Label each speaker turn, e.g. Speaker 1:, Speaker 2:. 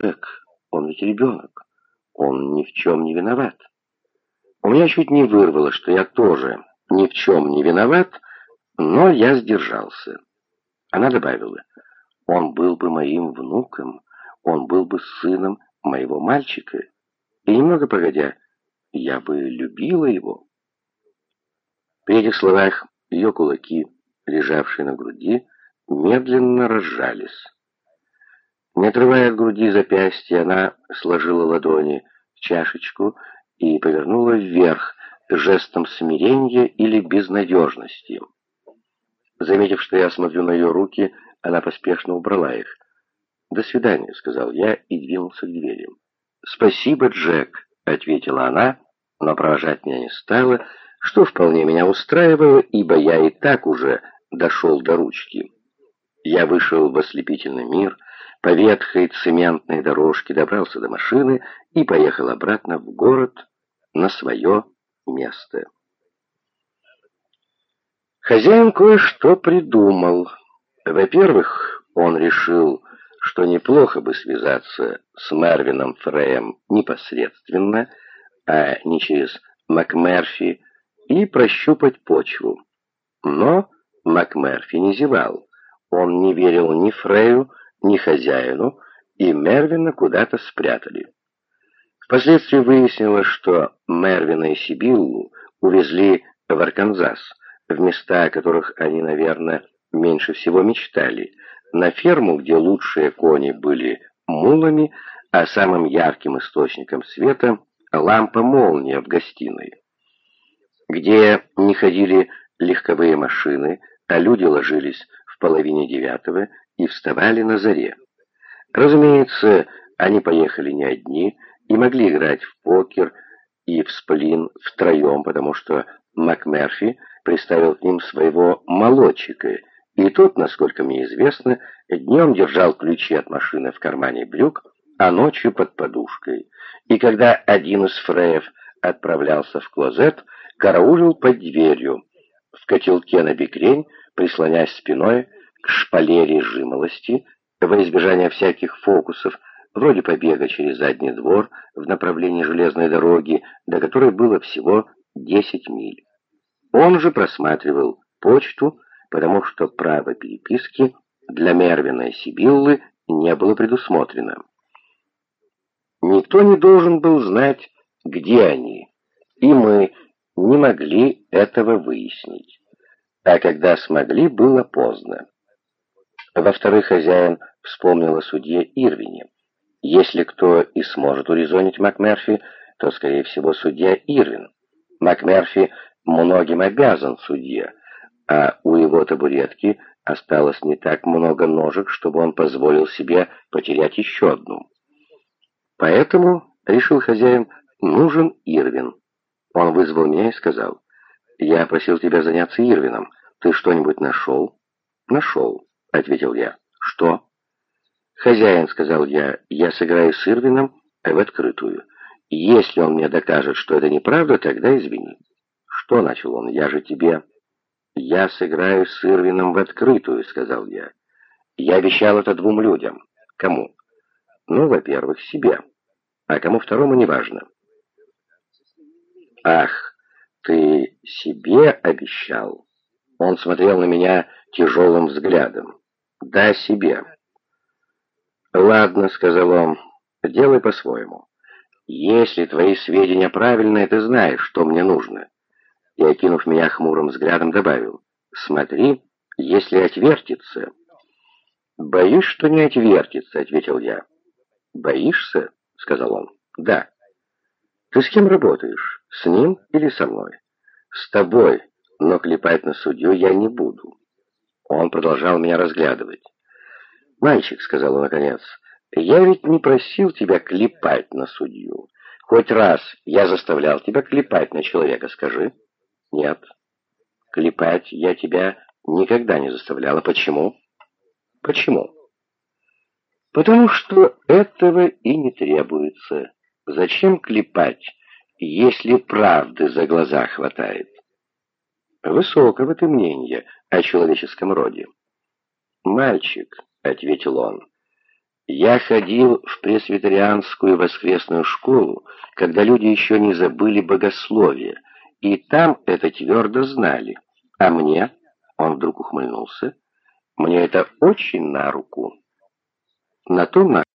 Speaker 1: Эк, он ведь ребенок. Он ни в чем не виноват. У меня чуть не вырвало, что я тоже ни в чем не виноват, но я сдержался. Она добавила, он был бы моим внуком, он был бы сыном моего мальчика. И немного погодя, я бы любила его. При этих словах ее кулаки, лежавшие на груди, медленно разжались. Не отрывая от груди запястья, она сложила ладони в чашечку и повернула вверх жестом смирения или безнадежности. Заметив, что я смотрю на ее руки, она поспешно убрала их. «До свидания», — сказал я и двинулся к двери. «Спасибо, Джек», — ответила она, но провожать меня не стала, что вполне меня устраивало, ибо я и так уже дошел до ручки. Я вышел в ослепительный мир, по ветхой цементной дорожке добрался до машины и поехал обратно в город на свое место. Хозяин кое-что придумал. Во-первых, он решил, что неплохо бы связаться с Марвином Фреем непосредственно, а не через МакМерфи, и прощупать почву. Но МакМерфи не зевал. Он не верил ни Фрею, ни хозяину, и Мервина куда-то спрятали. Впоследствии выяснилось, что Мервина и Сибиллу увезли в Арканзас, в места, о которых они, наверное, меньше всего мечтали, на ферму, где лучшие кони были мулами, а самым ярким источником света — лампа-молния в гостиной, где не ходили легковые машины, а люди ложились в половине девятого и вставали на заре. Разумеется, они поехали не одни и могли играть в покер и в сплин втроем, потому что МакМерфи приставил к ним своего молодчика, и тот, насколько мне известно, днем держал ключи от машины в кармане брюк, а ночью под подушкой. И когда один из фреев отправлялся в клозет, караулил под дверью, в котелке на бекрень, прислонясь спиной к шпалере жимолости, во избежание всяких фокусов, вроде побега через задний двор в направлении железной дороги, до которой было всего 10 миль. Он же просматривал почту, потому что право переписки для Мервина и Сибиллы не было предусмотрено. Никто не должен был знать, где они, и мы не могли этого выяснить. А когда смогли, было поздно. Во-вторых, хозяин вспомнил о судье Ирвине. Если кто и сможет урезонить МакМерфи, то, скорее всего, судья Ирвин. МакМерфи многим обязан судье, а у его табуретки осталось не так много ножек, чтобы он позволил себе потерять еще одну. Поэтому, решил хозяин, нужен Ирвин. Он вызвал меня и сказал, «Я просил тебя заняться Ирвином. Ты что-нибудь нашел?» «Нашел», — ответил я. «Что?» «Хозяин», — сказал я, — «я сыграю с Ирвином в открытую. Если он мне докажет, что это неправда, тогда извини». «Что?» — начал он. «Я же тебе...» «Я сыграю с Ирвином в открытую», — сказал я. «Я обещал это двум людям». «Кому?» «Ну, во-первых, себе. А кому второму, неважно». «Ах, ты себе обещал?» Он смотрел на меня тяжелым взглядом. «Да, себе». «Ладно», — сказал он, — «делай по-своему. Если твои сведения правильные, ты знаешь, что мне нужно» и, окинув меня хмурым взглядом, добавил, «Смотри, если отвертится». «Боюсь, что не отвертится», — ответил я. «Боишься?» — сказал он. «Да». «Ты с кем работаешь? С ним или со мной?» «С тобой, но клепать на судью я не буду». Он продолжал меня разглядывать. «Мальчик», — сказал он наконец, — «я ведь не просил тебя клепать на судью. Хоть раз я заставлял тебя клепать на человека, скажи». Нет. Клепать я тебя никогда не заставляла. Почему? Почему? Потому что этого и не требуется. Зачем клепать, если правды за глаза хватает? Высокого ты мнения о человеческом роде. «Мальчик», — ответил он, Я ходил в пресвитерианскую воскресную школу, когда люди еще не забыли богословие, и там это твердо знали. А мне, он вдруг ухмыльнулся, мне это очень на руку. На том на